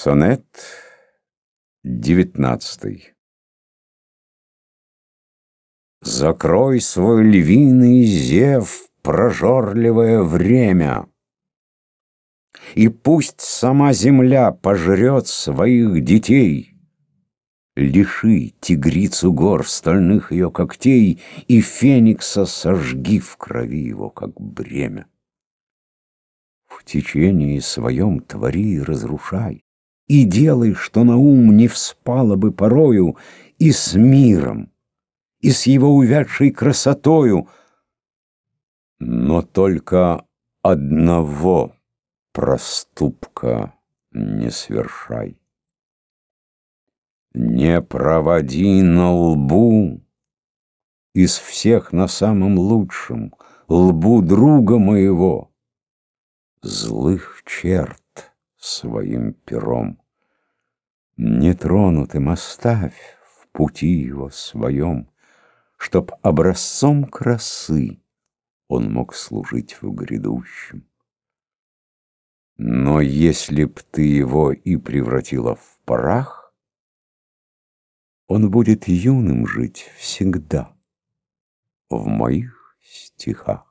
Сонет девятнадцатый Закрой свой львиный зев, прожорливое время, И пусть сама земля пожрет своих детей. Лиши тигрицу гор стальных ее когтей И феникса сожги в крови его, как бремя. В течении своем твори и разрушай, И делай, что на ум не вспало бы порою, И с миром, и с его увядшей красотою. Но только одного проступка не свершай. Не проводи на лбу из всех на самом лучшем, лбу друга моего, злых черт своим пером. Нетронутым оставь в пути его своем, Чтоб образцом красы он мог служить в грядущем. Но если б ты его и превратила в прах, Он будет юным жить всегда в моих стихах.